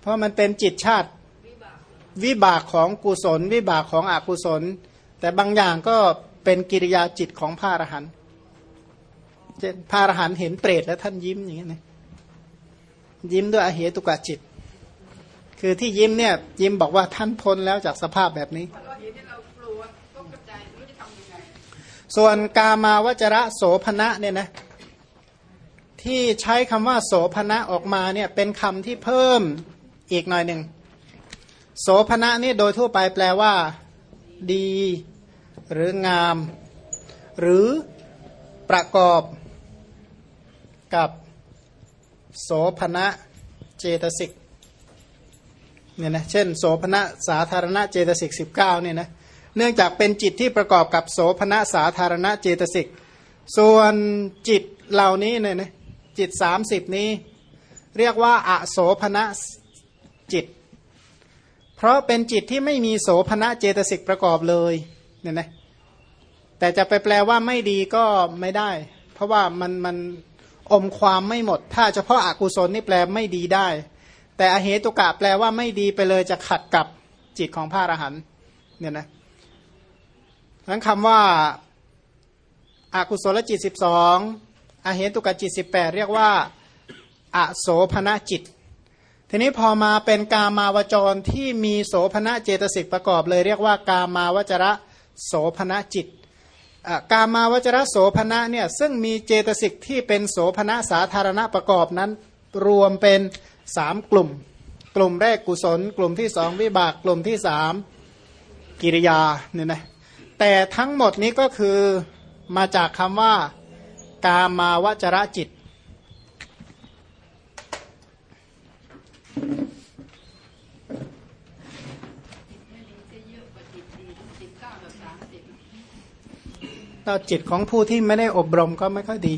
เพราะมันเป็นจิตชาติวิบากของกุศล วิบากของอกุศล แต่บางอย่างก็เป็นกิริยาจิตของพระอรหันต์เช่นพระอรหันต์เห็นเปรตแล้วท่านยิ้มอย่างนี้นะยิ้มด้วยอเหตุกะจิต คือที่ยิ้มเนี่ย ยิ้มบอกว่าท่านพ้นแล้วจากสภาพแบบนี้ ส่วนกามาวจระโสภณะเนี่ยนะที่ใช้คำว่าโสภณะออกมาเนี่ยเป็นคำที่เพิ่ม อีกหน่อยหนึ่งโสภณะนี่โดยทั่วไปแปลว่า ดี หรืองาม หรือประกอบกับโสภณะเจตสิกเนี่ยนะเช่น โสภณะสาธารณะเจตสิกสิบเก้าเนี่ยนะเนื่องจากเป็นจิตที่ประกอบกับโสภณะสาธารณะเจตสิกส่วนจิตเหล่านี้เนี่ยนะจิตสามสิบนี้ เรียกว่าอโสภณะ จิต เพราะเป็นจิตที่ไม่มีโสภณะเจตสิกประกอบเลยเนี่ยนะแต่จะไปแปลว่าไม่ดีก็ไม่ได้ เพราะว่ามันมันอมความไม่หมด ถ้าเฉพาะอากุศลนี่แปลไม่ดีได้ แต่อเหตุกะแปลว่าไม่ดีไปเลยจะขัดกับจิตของพระอรหันต์เนี่ยนะนั้นคำว่าอากุศลจิตสิบสองอเหตุกะจิตสิบแปดเรียกว่าอโสภณจิต ทีนี้พอมาเป็นกามาวจรที่มีโสภณะเจตสิกประกอบเลยเรียกว่ากามาวจระโสภณจิตกามาวจรโสภณะเนี่ยซึ่งมีเจตสิกที่เป็นโสภณะสาธารณะประกอบนั้นรวมเป็นสามกลุ่ม กลุ่มแรกกุศล กลุ่มที่สองวิบากกลุ่มที่สามกิริยาเนี่ยนะแต่ทั้งหมดนี้ก็คือมาจากคำว่ากามาวจรจิต ก็จิตของผู้ที่ไม่ได้อบรมก็ไม่ค่อยดี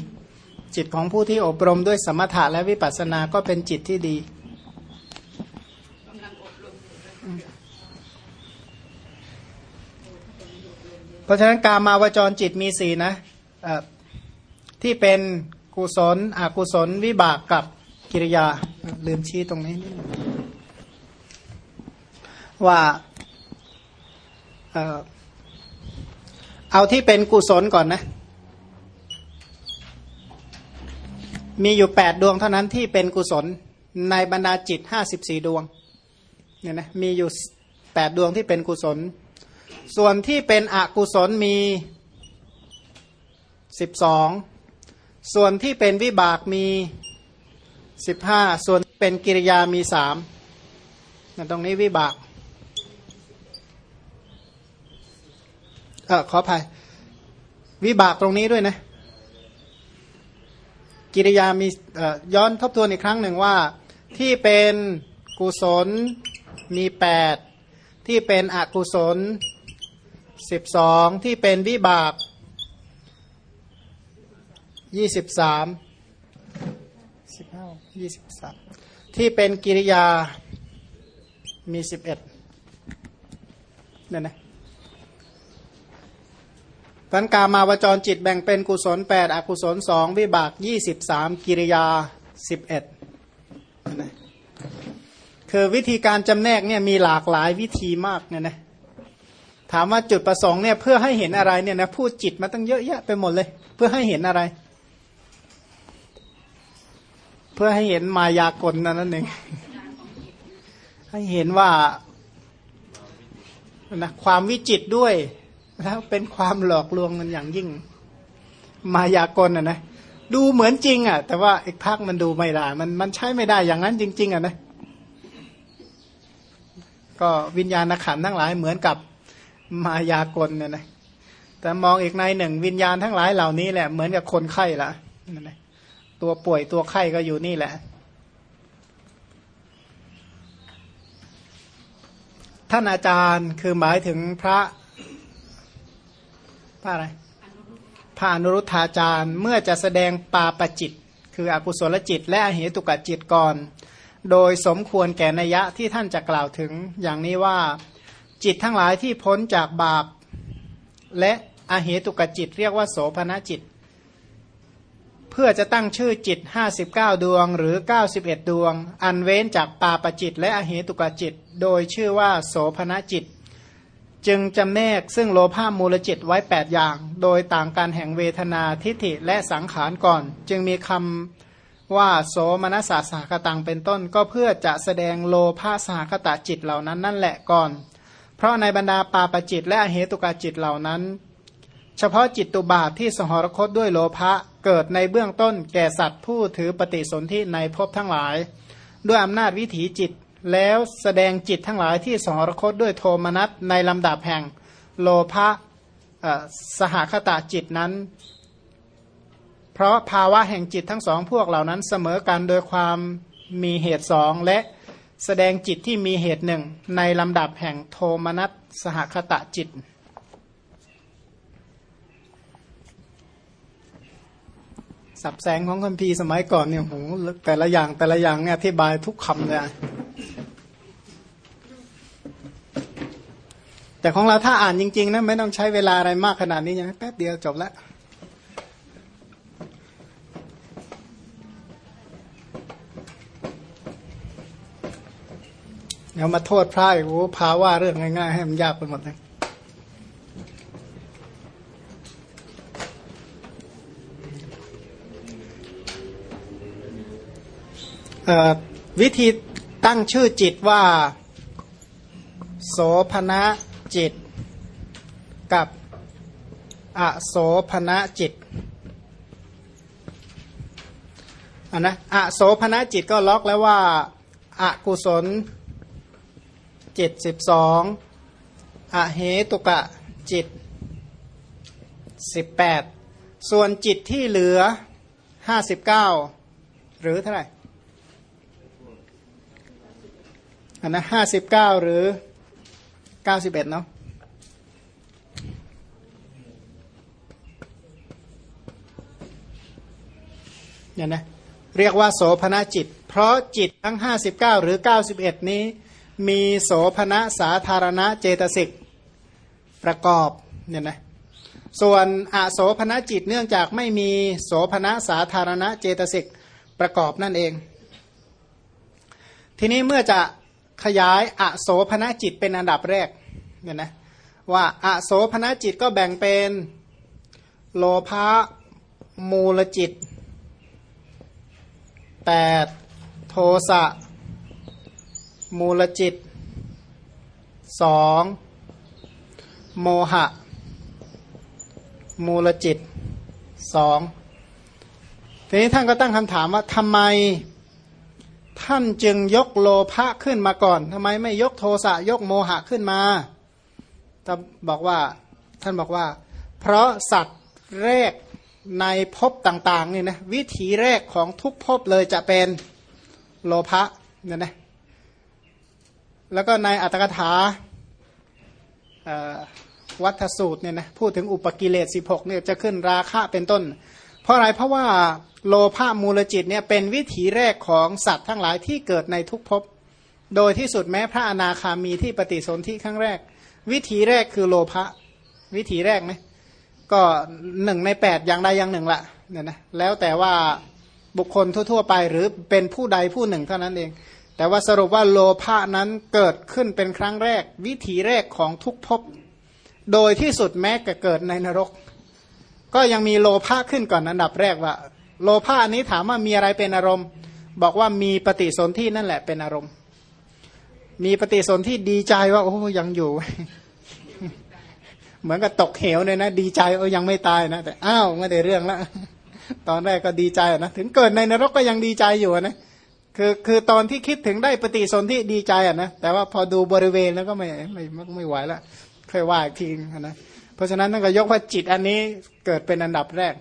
จิตของผู้ที่อบรมด้วยสมถะและวิปัสสนาก็เป็นจิตที่ดีเพราะฉะนั้นการมาวจรจิตมีสีนะที่เป็นกุศลอกุศลวิบากกับกิริยาลืมชี้ตรงนี้นว่า เอาที่เป็นกุศลก่อนนะ มีอยู่แปดดวงเท่านั้นที่เป็นกุศลในบรรดาจิตห้าสิบสี่ดวงเนี่ยนะมีอยู่แปดดวงที่เป็นกุศล ส่วนที่เป็นอกุศลมีสิบสองส่วนที่เป็นวิบากมีสิบห้าส่วนเป็นกิริยามีสามตรงนี้วิบาก ออขออภัย วิบากตรงนี้ด้วยนะ กิริยามีย้อนทบทวนอีกครั้งหนึ่งว่า ที่เป็นกุศลมีแปดที่เป็นอกุศลสิบสองที่เป็นวิบากยี่สิบสามสิบห้ายี่สิบสามที่เป็นกิริยามีสิบเอ็ดนั่นนะ พันกามาวจรจิตแบ่งเป็นกุศลแปดอกุศลสองวิบากยี่สิบสามกิริยาสิบเอ็ดคือวิธีการจำแนกเนี่ยมีหลากหลายวิธีมากเนี่ยนะถามว่าจุดประสงค์เนี่ยเพื่อให้เห็นอะไรเนี่ยนะพูดจิตมาตั้งเยอะแยะไปหมดเลย เพื่อให้เห็นอะไร เพื่อให้เห็นมายากลนั่นเองให้เห็นว่านะความวิจิตด้วย แล้วเป็นความหลอกลวงมันอย่างยิ่ง มายากลอะนะดูเหมือนจริง อะ แต่ว่าอีกพักมันดูไม่ได้มันมันใช้ไม่ได้อย่างนั้นจริง ๆ อะนะก็วิญญาณขันทั้งหลายเหมือนกับมายากลเนี่ยนะแต่มองอีกในหนึ่งวิญญาณทั้งหลายเหล่านี้แหละเหมือนกับคนไข้ละนั่นละตัวป่วยตัวไข้ก็อยู่นี่แหละ ท่านอาจารย์คือหมายถึงพระ พระอะไรพระอนุรุทธาจารย์เมื่อจะแสดงปาปจิต คืออกุศลจิต และอเหตุกจิตก่อน โดยสมควรแก่นัยะที่ท่านจะกล่าวถึงอย่างนี้ว่าจิตทั้งหลายที่พ้นจากบาป และอเหตุกจิตเรียกว่าโสภณจิต เพื่อจะตั้งชื่อจิต 59 ดวงหรือ 91 ดวง อันเว้นจากปาปจิต และอเหตุกจิต โดยชื่อว่าโสภณจิต จึงจำแนกซึ่งโลภามูลจิตไว้ 8 อย่าง โดยต่างการแห่งเวทนาทิฏฐิและสังขารก่อน จึงมีคำว่าโสมนัสสาสากตังเป็นต้น ก็เพื่อจะแสดงโลภาสาคตะจิตเหล่านั้นนั่นแหละก่อน เพราะในบรรดาปาปจิตและอเหตุกจิตเหล่านั้น เฉพาะจิตตุบาทที่สหรคตด้วยโลภะเกิดในเบื้องต้นแก่สัตว์ผู้ถือปฏิสนธิในภพทั้งหลาย ด้วยอำนาจวิถีจิต แล้วแสดงจิตทั้งหลายที่สหรคตด้วยโทมนัสในลำดับแห่งโลภะสหคตาจิตนั้น เพราะภาวะแห่งจิตทั้งสองพวกเหล่านั้นเสมอกันโดยความมีเหตุสองและแสดงจิตที่มีเหตุหนึ่งในลำดับแห่งโทมนัสสหคตะจิต สับแสงของคัมภีร์สมัยก่อนเนี่ยโหแต่ละอย่างแต่ละอย่างเนี่ยอธิบายทุกคำเลยแต่ของเราถ้าอ่านจริงๆนะไม่ต้องใช้เวลาอะไรมากขนาดนี้ยังแป๊บเดียวจบแล้วเดี๋ยวมาโทษพระอีกโอ้พาว่าเรื่องง่ายๆให้มันยากไปหมดเลย วิธีตั้งชื่อจิตว่า โสภณะจิต กับอโสภณะจิตอันนะอโสภณะจิตก็ล็อกแล้วว่าอากุศลจิตสิบสองอเหตุกะจิตสิบแปดส่วนจิตที่เหลือห้าสิบเก้าหรือเท่าไหร่ อันนะห้าสิบเก้าหรือเก้าสิบเอ็ดเนาะเนี่ยนะเรียกว่าโสภณจิต เพราะจิตทั้งห้าสิบเก้าหรือเก้าสิบเอ็ดนี้ มีโสภณสาธารณเจตสิกประกอบเนี่ยนะส่วนอโสภณจิตเนื่องจากไม่มีโสภณสาธารณเจตสิกประกอบนั่นเอง ทีนี้เมื่อจะ ขยายอโสภณจิตเป็นอันดับแรกเนี่ยนะว่าอโสภณจิตก็แบ่งเป็นโลภะมูลจิตแปดโทสะมูลจิตสองโมหะ มูลจิตสองทีนี้ท่านก็ตั้งคำถามว่าทำไม ท่านจึงยกโลภะขึ้นมาก่อนทำไมไม่ยกโทสะยกโมหะขึ้นมาท่านบอกว่าท่านบอกว่า เพราะสัตว์แรกในภพต่างๆนี่นะวิถีแรกของทุกภพเลยจะเป็นโลภะเนี่ยนะแล้วก็ในอัตถกถาวัฏสูตรเนี่ยนะพูดถึงอุปกิเลส16เนี่ยจะขึ้นราคะเป็นต้น เพราะอะไรเพราะว่าโลภะมูลจิตเนี่ยเป็นวิถีแรกของสัตว์ทั้งหลายที่เกิดในทุกภพ โดยที่สุดแม้พระอนาคามีที่ปฏิสนธิครั้งแรก วิถีแรกคือโลภะวิถีแรกไหมก็หนึ่งในแปดอย่างใดอย่างหนึ่งละเนี่ยนะแล้วแต่ว่าบุคคลทั่ว ๆ ไปหรือเป็นผู้ใดผู้หนึ่งเท่านั้นเอง แต่ว่าสรุปว่าโลภะนั้นเกิดขึ้นเป็นครั้งแรก วิถีแรกของทุกภพ โดยที่สุดแม้จะเกิดในนรก ก็ยังมีโลภะขึ้นก่อนอันดับแรกว่า โลภะอันนี้ถามว่ามีอะไรเป็นอารมณ์ บอกว่ามีปฏิสนธินั่นแหละเป็นอารมณ์ มีปฏิสนธิดีใจว่าโอ้ยังอยู่ เหมือนกับตกเหวเลยนะ ดีใจเออยังไม่ตายนะแต่อ้าวไม่ได้เรื่องละตอนแรกก็ดีใจนะถึงเกิดในนรกก็ยังดีใจอยู่นะคือคือตอนที่คิดถึงได้ปฏิสนธิดีใจอะนะแต่ว่าพอดูบริเวณแล้วก็ไม่ไม่ไม่ไหวละเคยว่าอีกทีนะ ราะฉะนั้นนั่นก็ยกว่าจิตอันนี้เกิดเป็นอันดับแรก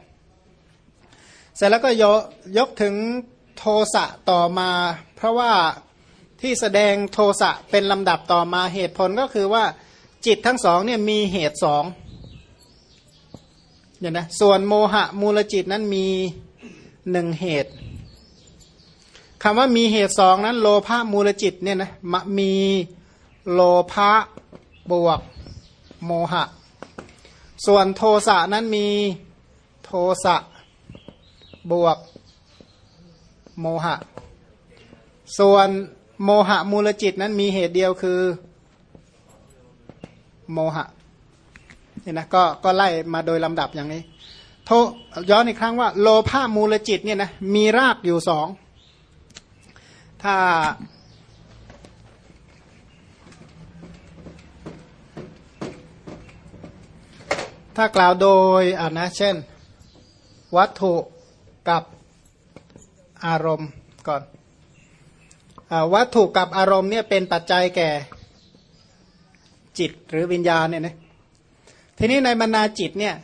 เสร็จแล้วก็ยกยกถึงโทสะต่อมา เพราะว่าที่แสดงโทสะเป็นลำดับต่อมาเหตุผลก็คือว่าจิตทั้งสองเนี่ยมีเหตุสองเนี่ยนะส่วนโมหะมูลจิตนั้นมีหนึ่งเหตุคำว่ามีเหตุสองนั้น โลภะมูลจิตเนี่ยนะมีโลภะบวกโมหะ ส่วนโทสะนั้นมีโทสะบวกโมหะ ส่วนโมหะมูลจิตนั้นมีเหตุเดียวคือ โมหะเนี่ยนะก็ก็ไล่มาโดยลำดับอย่างนี้ โทย้อนอีกครั้งว่า โลภามูลจิตเนี่ยนะมีรากอยู่สองถ้า ถ้ากล่าวโดยอ่านะเช่น วัตถุกับอารมณ์ก่อนอวัตถุกับอารมณ์เนี่ยเป็นปัจจัยแก่จิตหรือวิญญาณเนี่ยนะทีนี้ในบรรณาจิตเนี่ย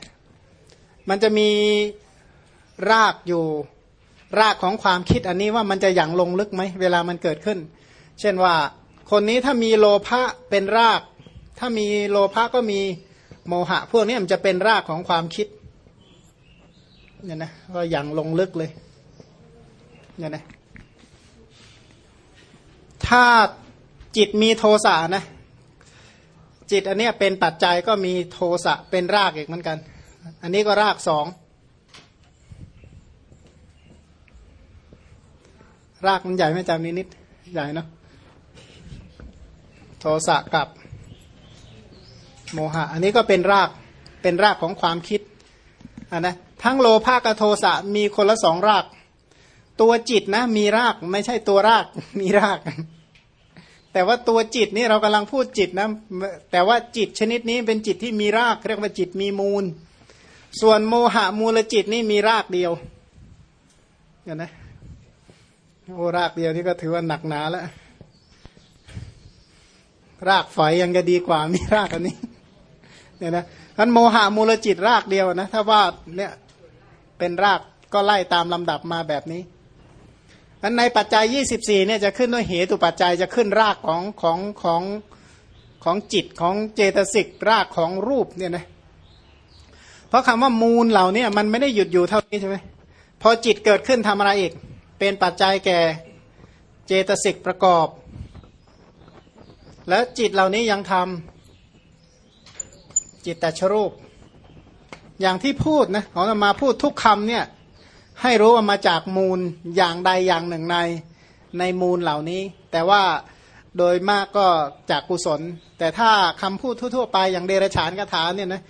มันจะมีรากอยู่รากของความคิดอันนี้ว่ามันจะอย่างลงลึกไหมเวลามันเกิดขึ้น เช่นว่าคนนี้ถ้ามีโลภะเป็นราก ถ้ามีโลภะก็มี โมหะ พวกนี้มันจะเป็นรากของความคิดเนี่ยนะก็อย่างลงลึกเลยเนี่ยนะถ้าจิตมีโทสะนะ จิตอันนี้เป็นปัจจัยก็มีโทสะเป็นรากอีกเหมือนกัน อันนี้ก็รากสองรากมันใหญ่ไม่จำนิดนิดใหญ่เนาะโทสะกับ โมหะ อันนี้ก็เป็นรากเป็นรากของความคิดนนะทั้งโลภะกับโทสะมีคนละสองราก ตัวจิตนะ มีรากไม่ใช่ตัวรากมีราก แต่ว่าตัวจิตนี่เรากำลังพูดจิตนะแต่ว่าจิตชนิดนี้เป็นจิตที่มีราก เรียกว่าจิตมีมูล ส่วนโมหะมูลจิตนี่มีรากเดียวเห็นไหมโอ้รากเดียวนี่ก็ถือว่าหนักหนาแล้ว รากฝอยยังจะดีกว่ามีรากอันนี้ เนี่ยนะท่านโมหะมูลจิตรากเดียวนะ ถ้าว่าเนี่ยเป็นรากก็ไล่ตามลำดับมาแบบนี้อันในปัจจัย 24เนี่ยจะขึ้นด้วยเหตุปัจจัยจะขึ้นรากของของของของจิตของเจตสิกรากของรูปเนี่ยนะเพราะคำว่ามูลเหล่านี้มันไม่ได้หยุดอยู่เท่านี้ใช่ไหมพอจิตเกิดขึ้นทำอะไรอีก เป็นปัจจัยแก่เจตสิกประกอบ แล้วจิตเหล่านี้ยังทำ จิตตชรูป อย่างที่พูดนะของมาพูดทุกคำเนี่ยให้รู้ว่ามาจากมูลอย่างใดอย่างหนึ่งในในมูลเหล่านี้ แต่ว่าโดยมากก็จากกุศล แต่ถ้าคำพูดทั่วๆไปอย่างเดรฉานคาถาเนี่ยนะ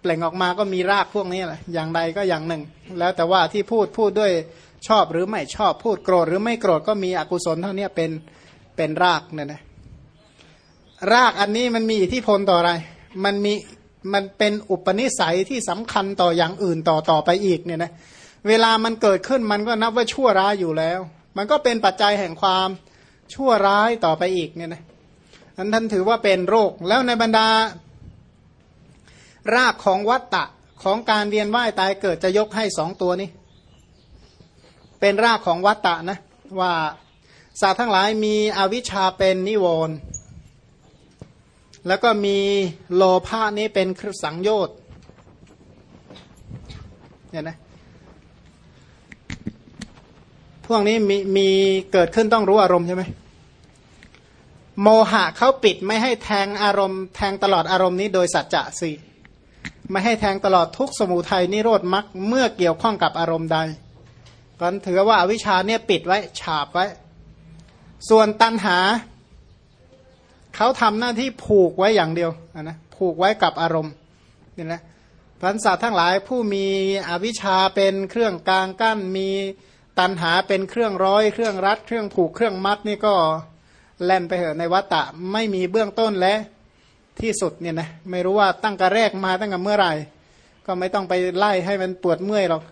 เปล่งออกมาก็มีรากพวกนี้แหละอย่างใดก็อย่างหนึ่ง แล้วแต่ว่าที่พูดพูดด้วยชอบหรือไม่ชอบพูดโกรธหรือไม่โกรธก็มีอกุศลเท่านี้เป็นเป็นรากเนี่ยนะรากอันนี้มันมีอิทธิพลต่ออะไร มันมี มันเป็นอุปนิสัยที่สำคัญต่ออย่างอื่นต่อต่อไปอีกเนี่ยนะเวลามันเกิดขึ้นมันก็นับว่าชั่วร้ายอยู่แล้ว มันก็เป็นปัจจัยแห่งความชั่วร้ายต่อไปอีกเนี่ยนะอันท่านถือว่าเป็นโรค แล้วในบรรดา รากของวัตตะของการเวียนว่ายตายเกิดจะยกให้สองตัวนี้ เป็นรากของวัตตะนะว่าสัตว์ทั้งหลายมีอวิชชาเป็นนิวรณ์ แล้วก็มีโลภะนี้เป็นสังโยชน์เนี่ยนะพวกนี้มีมีเกิดขึ้นต้องรู้อารมณ์ใช่ไหมโมหะเขาปิดไม่ให้แทงอารมณ์ แทงตลอดอารมณ์นี้โดยสัจจะสี่ไม่ให้แทงตลอดทุกสมุทัยนิโรธมรรคเมื่อเกี่ยวข้องกับอารมณ์ใดกันถือว่าอวิชชาเนี่ยปิดไว้ฉาบไว้ ส่วนตัณหา เขาทำหน้าที่ผูกไว้อย่างเดียวนะผูกไว้กับอารมณ์นี่แหละพันศาทั้งหลายผู้มีอวิชชาเป็นเครื่องกลางกั้นมีตันหาเป็นเครื่องร้อย เครื่องรัด เครื่องผูกเครื่องมัดนี่ก็แล่นไปเหอะในวัตตะไม่มีเบื้องต้นและที่สุดเนี่ยนะไม่รู้ว่าตั้งกระแรกมาตั้งแต่เมื่อไหร่ ก็ไม่ต้องไปไล่ให้มันปวดเมื่อยหรอก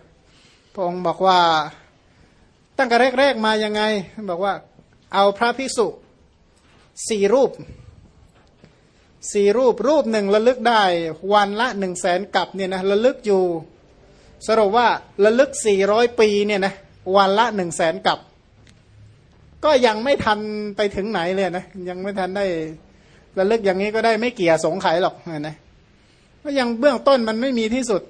พระองค์บอกว่าตั้งกระแรกแรกมายังไง บอกว่าเอาพระภิกษุ สี่รูปสี่รูปรูปหนึ่งระลึกได้วันละหนึ่งแสนกับเนี่ยนะระลึกอยู่ สรุปว่าระลึกสี่ร้อยปีเนี่ยนะวันละหนึ่งแสนกับ ก็ยังไม่ทันไปถึงไหนเลยนะยังไม่ทันได้ระลึกอย่างนี้ก็ได้ไม่เกี่ยสงไขหรอกนะก็ยังเบื้องต้นมันไม่มีที่สุด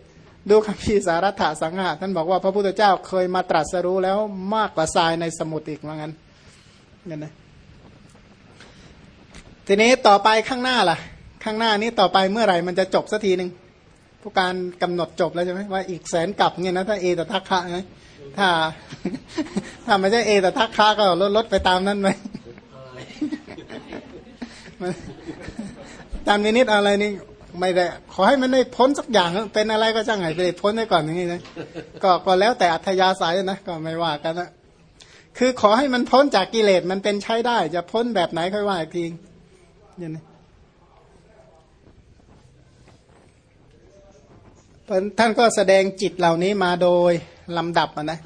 ดูคำพีสารัตถสังหะท่านบอกว่าพระพุทธเจ้าเคยมาตรัสรู้แล้วมากกว่าทรายในสมุทรอีกว่างั้นเนี่ยนะ ทีนี้ต่อไปข้างหน้าล่ะ ข้างหน้านี้ต่อไปเมื่อไหร่มันจะจบสักทีหนึ่งผู้การกำหนดจบแล้วใช่ไหมว่าอีกแสนกลับเนี่ยนะถ้าเอตทัคคะไงถ้า ถ้าไม่ใช่เอตทัคคะก็ลดลดไปตามนั้นไหมตามนิดอะไรนี่ไม่ได้ ขอให้มันได้พ้นสักอย่างเถอะเป็นอะไรก็ช่างไงไปพ้นได้ก่อนอย่างนี้นะก็ก็แล้วแต่อัธยาศัยนะก็ไม่ว่ากันนะคือขอให้มันพ้นจากกิเลสมันเป็นใช้ได้ จะพ้นแบบไหนค่อยว่าอีกที เนี่ยนะท่านก็แสดงจิตเหล่านี้มาโดยลำดับอะนะ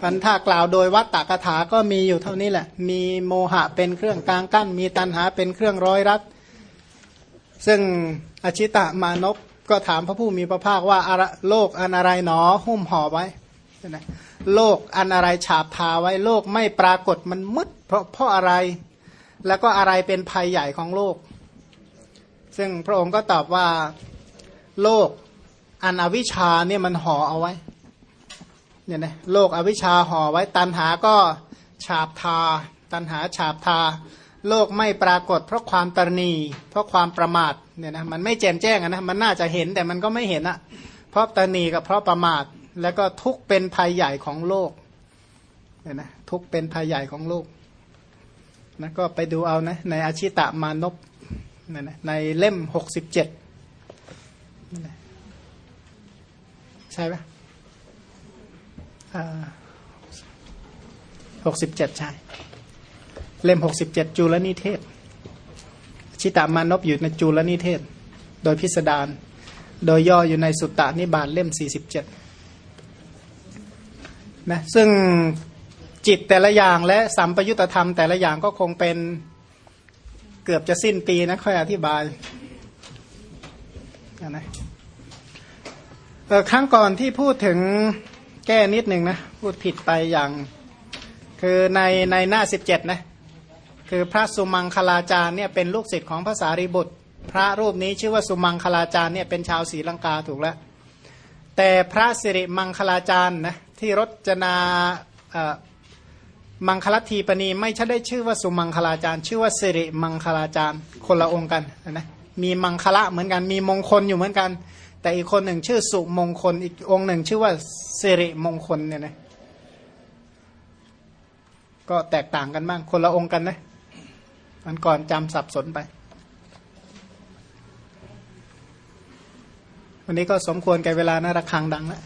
พันถ้ากล่าวโดยวัตตะกถาก็มีอยู่เท่านี้แหละ มีโมหะเป็นเครื่องกลางกั้น มีตัณหาเป็นเครื่องร้อยรัด ซึ่งอชิตะมานพก็ถามพระผู้มีพระภาคว่าโลกอันอะไรหนอ หุ้มห่อไว้โลกอันอะไรฉาบทาไว้ โลกไม่ปรากฏมันมืดเพราะเพราะอะไร แล้วก็อะไรเป็นภัยใหญ่ของโลก ซึ่งพระองค์ก็ตอบว่าโลกอันอวิชชาเนี่ยมันห่อเอาไว้เนี่ยนะโลกอวิชชาห่อไว้ตันหาก็ฉาบทา ตันหาฉาบทา โลกไม่ปรากฏ เพราะความตรณี เพราะความประมาทเนี่ยนะมันไม่แจ่มแจ้งนะมันน่าจะเห็นแต่มันก็ไม่เห็นอะเพราะตรณีกับเพราะประมาท แล้วก็ทุกเป็นภัยใหญ่ของโลกเนี่ยนะทุกเป็นภัยใหญ่ของโลก นะก็ไปดูเอานะในอาชิตะมานพเนี่ยนะในเล่มหกสิบเจ็ดใช่ไหมหกสิบเจ็ดใช่ เล่มหกสิบเจ็ดจุลนิเทศ ชิตามานพอยู่ในจุลนิเทศ โดยพิสดารโดยย่ออยู่ในสุตตานิบาตเล่มสี่สิบเจ็ดนะซึ่ง จิตแต่ละอย่างและสัมปยุตธรรมแต่ละอย่างก็คงเป็นเกือบจะสิ้นปีนะค่อยอธิบายนะครั้งก่อนที่พูดถึงแก้นิดหนึ่งนะพูดผิดไปอย่าง คือในในหน้าสิบเจ็ดนะคือพระสุมังคลาจารย์เนี่ยเป็นลูกศิษย์ของพระสารีบุตร พระรูปนี้ชื่อว่าสุมังคลาจารย์เนี่ยเป็นชาวศรีลังกาถูกแล้วแต่พระสิริมังคลาจารย์นะที่รจนา มังคลทีปณีไม่ใช่ได้ชื่อว่าสุมังคลาจารย์ ชื่อว่าสิริมังคลาจารย์คนละองค์กันนะมีมังคละเหมือนกัน มีมงคลอยู่เหมือนกัน แต่อีกคนหนึ่งชื่อสุมงคล อีกองค์หนึ่งชื่อว่าเสริมงคลเนี่ยนะก็แตกต่างกันบ้างคนละองค์กันนะมันก่อนจำสับสนไป วันนี้ก็สมควรแก่เวลานะระฆังดังแล้ว